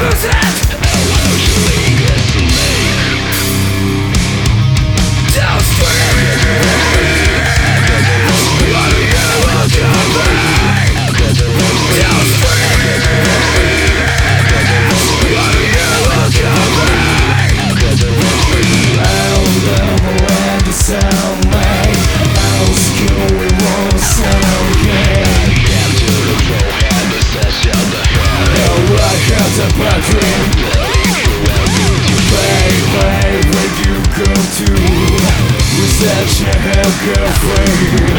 of giant such a hell